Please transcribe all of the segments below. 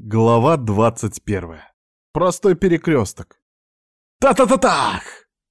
Глава 21. Простой перекресток. Та-та-та-тах!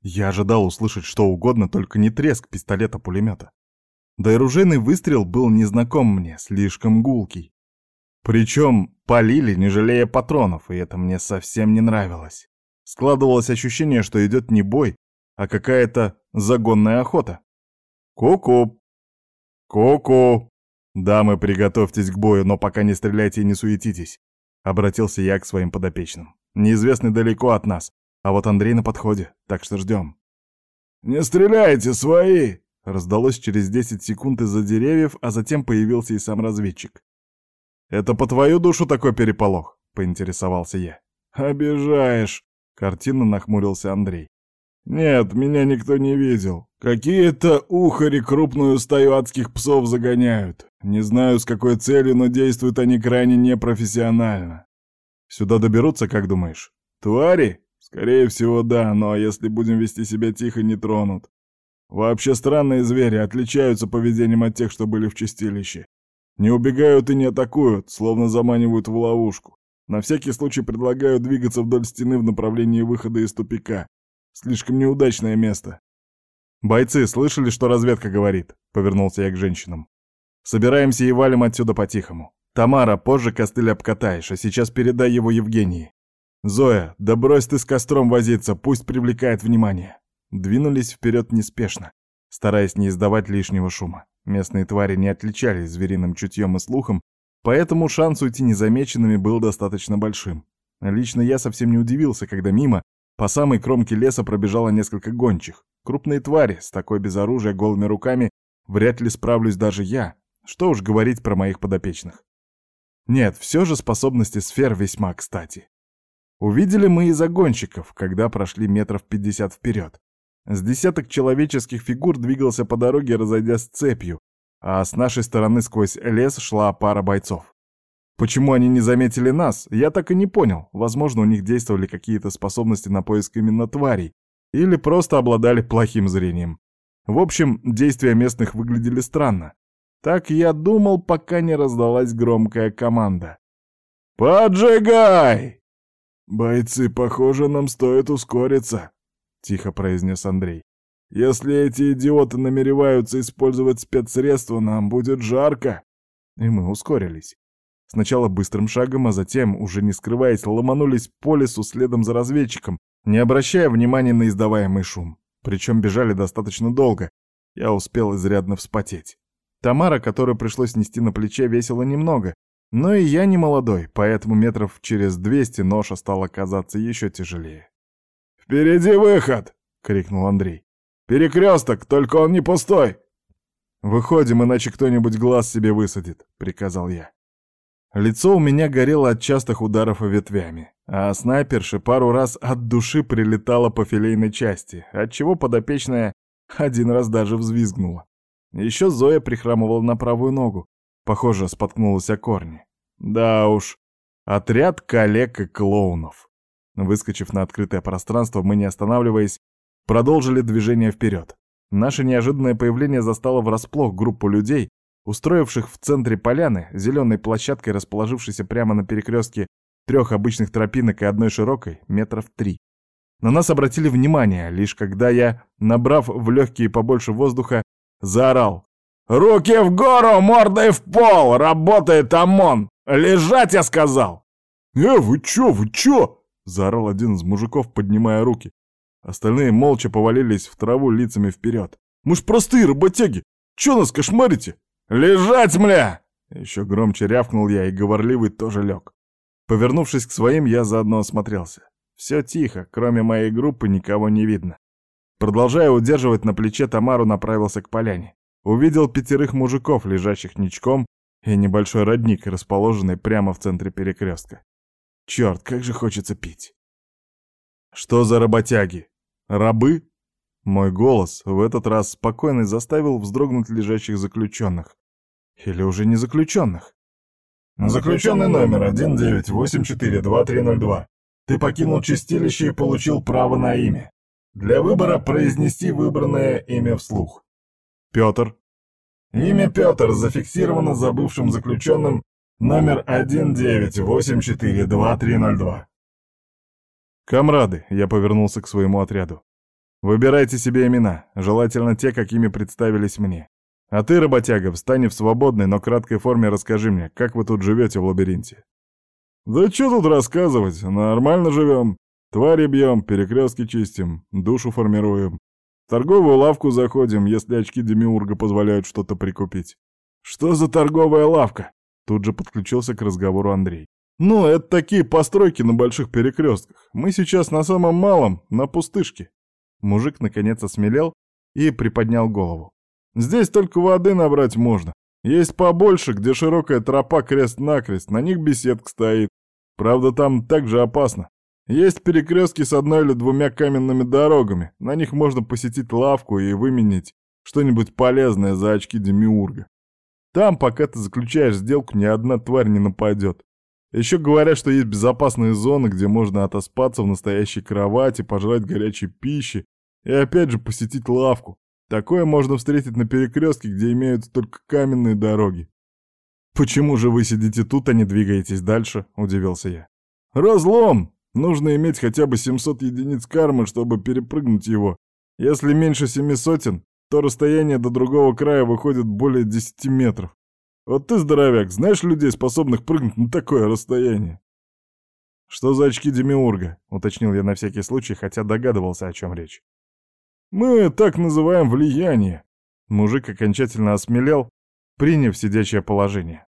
Я ожидал услышать что угодно, только не треск пистолета-пулемета. Да и ружейный выстрел был незнаком мне, слишком гулкий. Причем полили, не жалея патронов, и это мне совсем не нравилось. Складывалось ощущение, что идет не бой, а какая-то загонная охота. Ку-ку! Ку-ку! Дамы, приготовьтесь к бою, но пока не стреляйте и не суетитесь. Обратился я к своим подопечным. Неизвестный далеко от нас, а вот Андрей на подходе, так что ждем. «Не стреляйте, свои!» Раздалось через 10 секунд из-за деревьев, а затем появился и сам разведчик. «Это по твою душу такой переполох?» — поинтересовался я. «Обижаешь!» — картинно нахмурился Андрей. «Нет, меня никто не видел. Какие-то ухари крупную стаю адских псов загоняют. Не знаю, с какой целью, но действуют они крайне непрофессионально. Сюда доберутся, как думаешь? Твари? Скорее всего, да, но если будем вести себя тихо, не тронут. Вообще странные звери отличаются поведением от тех, что были в чистилище. Не убегают и не атакуют, словно заманивают в ловушку. На всякий случай предлагаю двигаться вдоль стены в направлении выхода из тупика. Слишком неудачное место. «Бойцы, слышали, что разведка говорит?» — повернулся я к женщинам. «Собираемся и валим отсюда по-тихому. Тамара, позже костыль обкатаешь, а сейчас передай его Евгении. Зоя, да брось ты с костром возиться, пусть привлекает внимание». Двинулись вперед неспешно, стараясь не издавать лишнего шума. Местные твари не отличались звериным чутьем и слухом, поэтому шанс уйти незамеченными был достаточно большим. Лично я совсем не удивился, когда мимо по самой кромке леса пробежало несколько гончих. Крупные твари, с такой безоружия голыми руками вряд ли справлюсь даже я. Что уж говорить про моих подопечных. Нет, все же способности сфер весьма кстати. Увидели мы и загонщиков, когда прошли метров пятьдесят вперед. С десяток человеческих фигур двигался по дороге, разойдясь цепью, а с нашей стороны сквозь лес шла пара бойцов. Почему они не заметили нас, я так и не понял. Возможно, у них действовали какие-то способности на поиск именно тварей, или просто обладали плохим зрением. В общем, действия местных выглядели странно. Так я думал, пока не раздалась громкая команда. «Поджигай!» «Бойцы, похоже, нам стоит ускориться», — тихо произнес Андрей. «Если эти идиоты намереваются использовать спецсредства, нам будет жарко». И мы ускорились. Сначала быстрым шагом, а затем, уже не скрываясь, ломанулись по лесу следом за разведчиком, не обращая внимания на издаваемый шум. Причем бежали достаточно долго. Я успел изрядно вспотеть. Тамара, которую пришлось нести на плече, весила немного. Но и я не молодой, поэтому метров через двести ноша стала казаться еще тяжелее. «Впереди выход!» — крикнул Андрей. «Перекресток, только он не пустой!» «Выходим, иначе кто-нибудь глаз себе высадит», — приказал я. Лицо у меня горело от частых ударов ветвями, а снайперша пару раз от души прилетала по филейной части, отчего подопечная один раз даже взвизгнула. Еще Зоя прихрамывала на правую ногу, похоже, споткнулась о корни. Да уж, отряд коллег и клоунов. Выскочив на открытое пространство, мы, не останавливаясь, продолжили движение вперед. Наше неожиданное появление застало врасплох группу людей, устроивших в центре поляны, зеленой площадкой, расположившейся прямо на перекрестке трех обычных тропинок и одной широкой, метров три. На нас обратили внимание, лишь когда я, набрав в легкие побольше воздуха, заорал. «Руки в гору, мордой в пол! Работает ОМОН! Лежать, я сказал!» «Э, вы чё, вы чё?» — заорал один из мужиков, поднимая руки. Остальные молча повалились в траву лицами вперед. «Мы ж простые работяги! Чё нас кошмарите?» «Лежать, мля!» Еще громче рявкнул я, и говорливый тоже лег. Повернувшись к своим, я заодно осмотрелся. Все тихо, кроме моей группы никого не видно. Продолжая удерживать на плече Тамару, направился к поляне. Увидел пятерых мужиков, лежащих ничком, и небольшой родник, расположенный прямо в центре перекрестка. Черт, как же хочется пить. Что за работяги? Рабы? Мой голос в этот раз спокойный заставил вздрогнуть лежащих заключенных. Или уже не заключенных? Заключенный номер 19842302. Ты покинул чистилище и получил право на имя. Для выбора произнести выбранное имя вслух. Петр. Имя Петр зафиксировано за бывшим заключенным Номер 19842302. «Камрады», — я повернулся к своему отряду. «Выбирайте себе имена, желательно те, какими представились мне. А ты, работяга, встань в свободной, но краткой форме расскажи мне, как вы тут живете в лабиринте». «Да что тут рассказывать, нормально живем. Твари бьем, перекрестки чистим, душу формируем. В торговую лавку заходим, если очки Демиурга позволяют что-то прикупить. Что за торговая лавка? Тут же подключился к разговору Андрей. Ну, это такие постройки на больших перекрестках. Мы сейчас на самом малом, на пустышке. Мужик наконец осмелел и приподнял голову. Здесь только воды набрать можно. Есть побольше, где широкая тропа крест-накрест, на них беседка стоит. Правда, там также опасно. Есть перекрестки с одной или двумя каменными дорогами. На них можно посетить лавку и выменить что-нибудь полезное за очки Демиурга. Там, пока ты заключаешь сделку, ни одна тварь не нападет. Еще говорят, что есть безопасные зоны, где можно отоспаться в настоящей кровати, пожрать горячей пищи и опять же посетить лавку. Такое можно встретить на перекрестке, где имеются только каменные дороги. «Почему же вы сидите тут, а не двигаетесь дальше?» — удивился я. «Разлом! Нужно иметь хотя бы 700 единиц кармы, чтобы перепрыгнуть его. Если меньше семи сотен, то расстояние до другого края выходит более 10 метров. Вот ты, здоровяк, знаешь людей, способных прыгнуть на такое расстояние? «Что за очки Демиурга?» — уточнил я на всякий случай, хотя догадывался, о чем речь. «Мы так называем влияние». Мужик окончательно осмелел, приняв сидячее положение.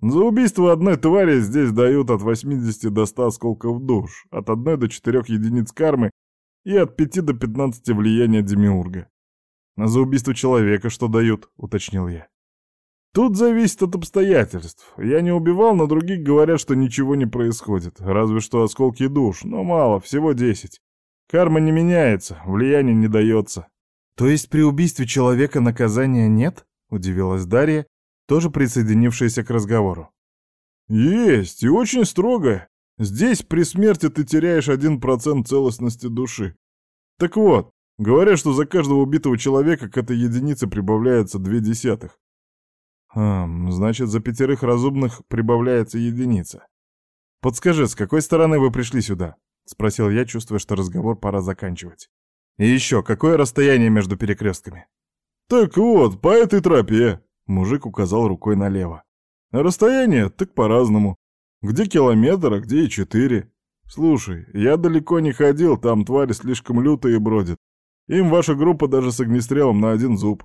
За убийство одной твари здесь дают от 80 до 100 осколков душ, от 1 до 4 единиц кармы и от 5 до 15 влияния демиурга. За убийство человека что дают, уточнил я. Тут зависит от обстоятельств. Я не убивал, но других говорят, что ничего не происходит. Разве что осколки душ, но мало, всего 10. Карма не меняется, влияние не дается. То есть при убийстве человека наказания нет? Удивилась Дарья, тоже присоединившаяся к разговору. «Есть, и очень строго. Здесь при смерти ты теряешь один процент целостности души. Так вот, говорят, что за каждого убитого человека к этой единице прибавляется две десятых. Хм, значит, за пятерых разумных прибавляется единица. Подскажи, с какой стороны вы пришли сюда?» — спросил я, чувствуя, что разговор пора заканчивать. «И еще, какое расстояние между перекрестками?» «Так вот, по этой тропе», Мужик указал рукой налево. расстояние так по-разному. Где километр, а где и четыре. Слушай, я далеко не ходил, там твари слишком лютые бродят. Им ваша группа даже с огнестрелом на один зуб.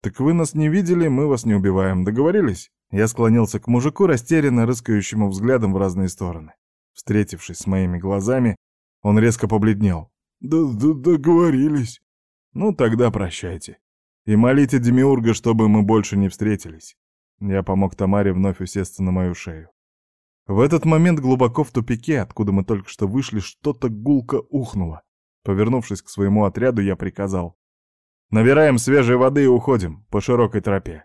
Так вы нас не видели, мы вас не убиваем. Договорились? Я склонился к мужику, растерянно рыскающему взглядом в разные стороны. Встретившись с моими глазами, он резко побледнел. «Да, да договорились». «Ну, тогда прощайте. И молите Демиурга, чтобы мы больше не встретились. Я помог Тамаре вновь усесться на мою шею. В этот момент глубоко в тупике, откуда мы только что вышли, что-то гулко ухнуло. Повернувшись к своему отряду, я приказал. «Набираем свежей воды и уходим по широкой тропе».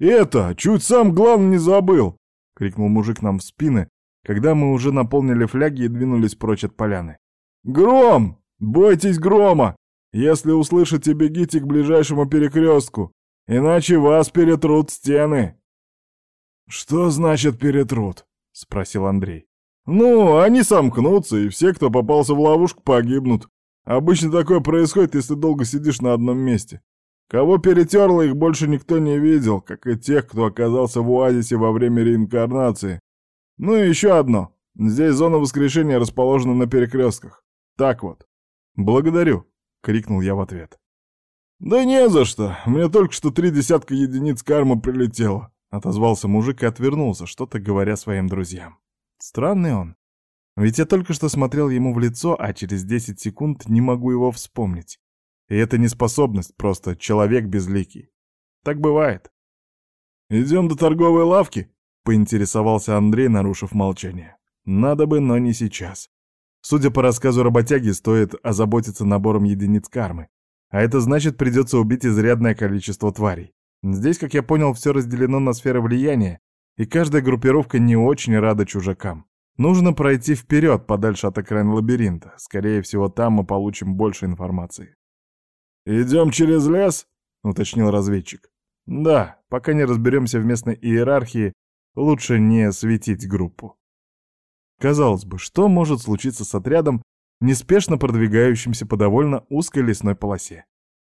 «Это, чуть сам главный не забыл!» — крикнул мужик нам в спины, когда мы уже наполнили фляги и двинулись прочь от поляны. «Гром! Бойтесь грома! Если услышите, бегите к ближайшему перекрестку, иначе вас перетрут стены». «Что значит перетрут?» — спросил Андрей. «Ну, они сомкнутся, и все, кто попался в ловушку, погибнут. Обычно такое происходит, если долго сидишь на одном месте. Кого перетерло, их больше никто не видел, как и тех, кто оказался в оазисе во время реинкарнации. Ну и еще одно. Здесь зона воскрешения расположена на перекрестках. Так вот. Благодарю. — крикнул я в ответ. «Да не за что! Мне только что три десятка единиц кармы прилетело!» — отозвался мужик и отвернулся, что-то говоря своим друзьям. Странный он. Ведь я только что смотрел ему в лицо, а через десять секунд не могу его вспомнить. И это не способность, просто человек безликий. Так бывает. «Идем до торговой лавки?» — поинтересовался Андрей, нарушив молчание. «Надо бы, но не сейчас. Судя по рассказу работяги, стоит озаботиться набором единиц кармы. А это значит, придется убить изрядное количество тварей. Здесь, как я понял, все разделено на сферы влияния, и каждая группировка не очень рада чужакам. Нужно пройти вперед, подальше от окраин лабиринта. Скорее всего, там мы получим больше информации. «Идем через лес?» — уточнил разведчик. «Да, пока не разберемся в местной иерархии, Лучше не светить группу. Казалось бы, что может случиться с отрядом, неспешно продвигающимся по довольно узкой лесной полосе?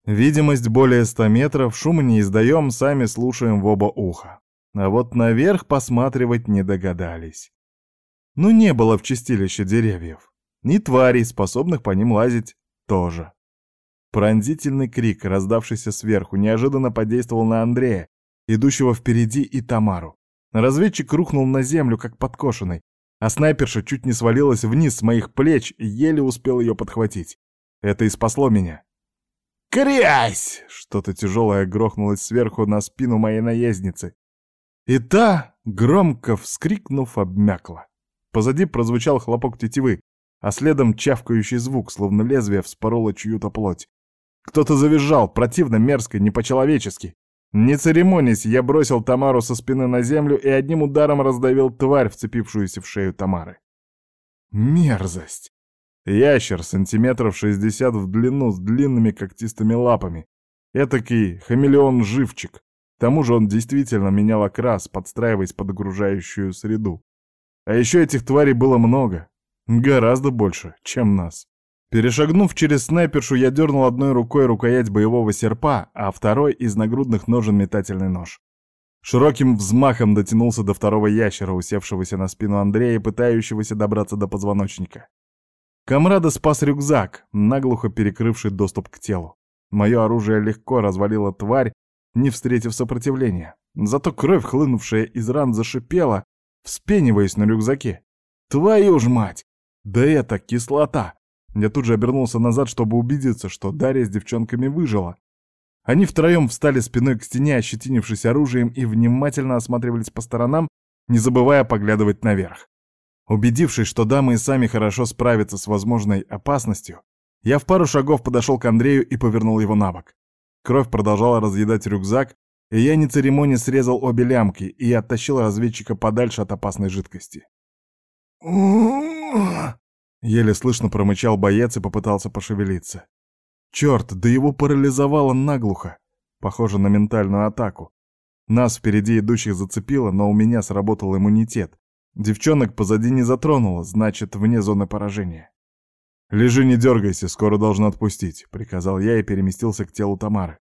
Видимость более ста метров, шума не издаем, сами слушаем в оба уха. А вот наверх посматривать не догадались. Ну не было в чистилище деревьев. Ни тварей, способных по ним лазить, тоже. Пронзительный крик, раздавшийся сверху, неожиданно подействовал на Андрея, идущего впереди, и Тамару. Разведчик рухнул на землю, как подкошенный, а снайперша чуть не свалилась вниз с моих плеч и еле успел ее подхватить. Это и спасло меня. «Крязь!» — что-то тяжелое грохнулось сверху на спину моей наездницы. И та, громко вскрикнув, обмякла. Позади прозвучал хлопок тетивы, а следом чавкающий звук, словно лезвие вспороло чью-то плоть. Кто-то завизжал, противно, мерзко, не по-человечески. Не церемонясь, я бросил Тамару со спины на землю и одним ударом раздавил тварь, вцепившуюся в шею Тамары. Мерзость! Ящер сантиметров шестьдесят в длину с длинными когтистыми лапами. Этакий хамелеон-живчик. К тому же он действительно менял окрас, подстраиваясь под окружающую среду. А еще этих тварей было много. Гораздо больше, чем нас. Перешагнув через снайпершу, я дернул одной рукой рукоять боевого серпа, а второй из нагрудных ножен метательный нож. Широким взмахом дотянулся до второго ящера, усевшегося на спину Андрея и пытающегося добраться до позвоночника. Камрада спас рюкзак, наглухо перекрывший доступ к телу. Мое оружие легко развалило тварь, не встретив сопротивления. Зато кровь, хлынувшая из ран, зашипела, вспениваясь на рюкзаке. Твою ж мать! Да это кислота! Я тут же обернулся назад, чтобы убедиться, что Дарья с девчонками выжила. Они втроем встали спиной к стене, ощетинившись оружием, и внимательно осматривались по сторонам, не забывая поглядывать наверх. Убедившись, что дамы и сами хорошо справятся с возможной опасностью, я в пару шагов подошел к Андрею и повернул его на бок. Кровь продолжала разъедать рюкзак, и я не церемония срезал обе лямки и оттащил разведчика подальше от опасной жидкости. Еле слышно промычал боец и попытался пошевелиться. Черт, да его парализовало наглухо. Похоже на ментальную атаку. Нас впереди идущих зацепило, но у меня сработал иммунитет. Девчонок позади не затронуло, значит, вне зоны поражения. «Лежи, не дергайся, скоро должен отпустить», — приказал я и переместился к телу Тамары.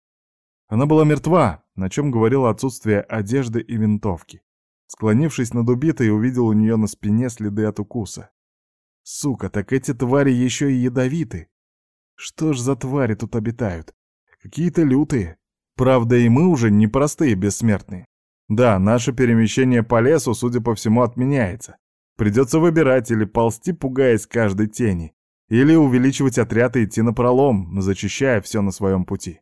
Она была мертва, на чем говорило отсутствие одежды и винтовки. Склонившись над убитой, увидел у нее на спине следы от укуса. Сука, так эти твари еще и ядовиты. Что ж за твари тут обитают? Какие-то лютые. Правда, и мы уже не простые бессмертные. Да, наше перемещение по лесу, судя по всему, отменяется. Придется выбирать или ползти, пугаясь каждой тени, или увеличивать отряд и идти на пролом, зачищая все на своем пути.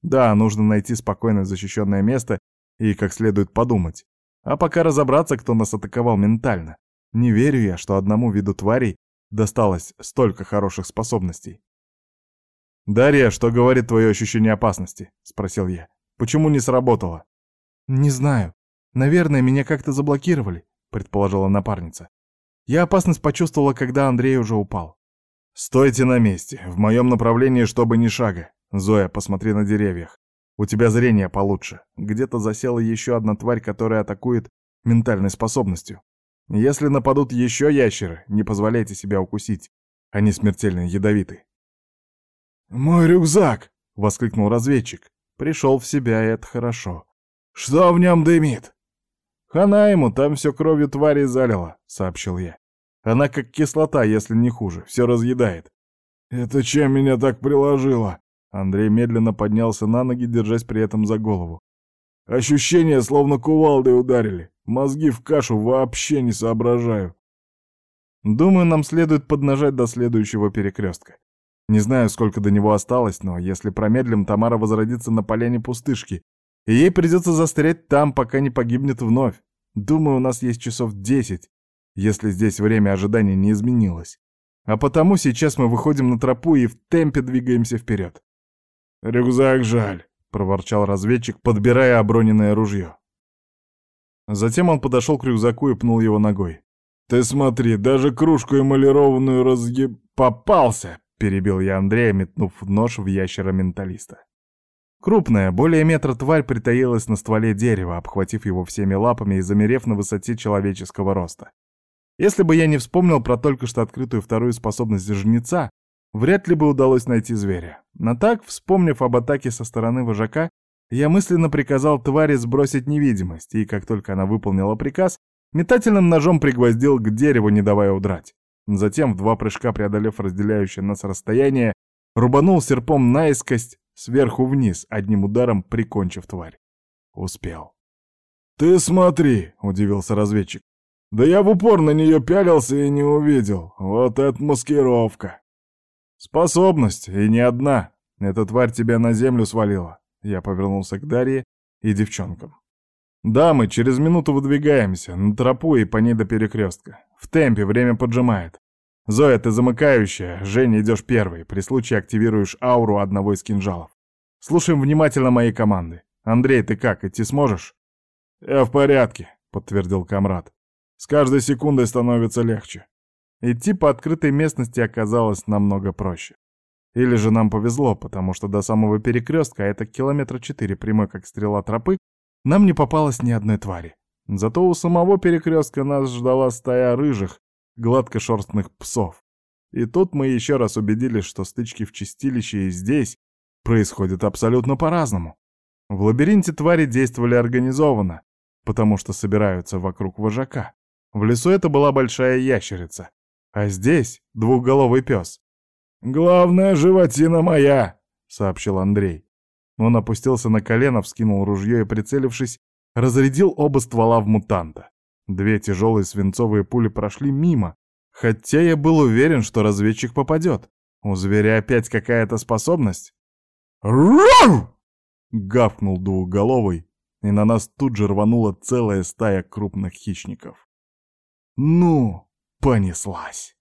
Да, нужно найти спокойное защищенное место и как следует подумать. А пока разобраться, кто нас атаковал ментально. Не верю я, что одному виду тварей досталось столько хороших способностей. «Дарья, что говорит твое ощущение опасности?» — спросил я. «Почему не сработало?» «Не знаю. Наверное, меня как-то заблокировали», — предположила напарница. Я опасность почувствовала, когда Андрей уже упал. «Стойте на месте. В моем направлении, чтобы ни шага. Зоя, посмотри на деревьях. У тебя зрение получше. Где-то засела еще одна тварь, которая атакует ментальной способностью. Если нападут еще ящеры, не позволяйте себя укусить. Они смертельно ядовиты. «Мой рюкзак!» — воскликнул разведчик. Пришел в себя, и это хорошо. «Что в нем дымит?» «Хана ему, там все кровью твари залило», — сообщил я. «Она как кислота, если не хуже, все разъедает». «Это чем меня так приложило?» Андрей медленно поднялся на ноги, держась при этом за голову. Ощущение, словно кувалдой ударили. Мозги в кашу вообще не соображаю. Думаю, нам следует поднажать до следующего перекрестка. Не знаю, сколько до него осталось, но если промедлим, Тамара возродится на поляне пустышки, и ей придется застрять там, пока не погибнет вновь. Думаю, у нас есть часов десять, если здесь время ожидания не изменилось. А потому сейчас мы выходим на тропу и в темпе двигаемся вперед. «Рюкзак жаль», — проворчал разведчик, подбирая оброненное ружье. Затем он подошел к рюкзаку и пнул его ногой. «Ты смотри, даже кружку эмалированную разъеб... попался!» — перебил я Андрея, метнув нож в ящера менталиста. Крупная, более метра тварь притаилась на стволе дерева, обхватив его всеми лапами и замерев на высоте человеческого роста. Если бы я не вспомнил про только что открытую вторую способность жнеца, вряд ли бы удалось найти зверя. Но так, вспомнив об атаке со стороны вожака, я мысленно приказал твари сбросить невидимость, и как только она выполнила приказ, метательным ножом пригвоздил к дереву, не давая удрать. Затем, в два прыжка преодолев разделяющее нас расстояние, рубанул серпом наискость сверху вниз, одним ударом прикончив тварь. Успел. «Ты смотри!» — удивился разведчик. «Да я в упор на нее пялился и не увидел. Вот это маскировка!» «Способность, и не одна. Эта тварь тебя на землю свалила». Я повернулся к Дарье и девчонкам. «Да, мы через минуту выдвигаемся, на тропу и по ней до перекрестка. В темпе, время поджимает. Зоя, ты замыкающая, Женя, идешь первый. При случае активируешь ауру одного из кинжалов. Слушаем внимательно мои команды. Андрей, ты как, идти сможешь? Я в порядке, подтвердил комрад. С каждой секундой становится легче. Идти по открытой местности оказалось намного проще. Или же нам повезло, потому что до самого перекрестка, а это километра четыре прямой как стрела тропы, нам не попалось ни одной твари. Зато у самого перекрестка нас ждала стая рыжих, гладкошерстных псов. И тут мы еще раз убедились, что стычки в чистилище и здесь происходят абсолютно по-разному. В лабиринте твари действовали организованно, потому что собираются вокруг вожака. В лесу это была большая ящерица, а здесь двухголовый пес. «Главная животина моя!» — сообщил Андрей. Он опустился на колено, вскинул ружье и, прицелившись, разрядил оба ствола в мутанта. Две тяжелые свинцовые пули прошли мимо, хотя я был уверен, что разведчик попадет. У зверя опять какая-то способность. «Рау!» — гавкнул двухголовый, и на нас тут же рванула целая стая крупных хищников. Ну, понеслась.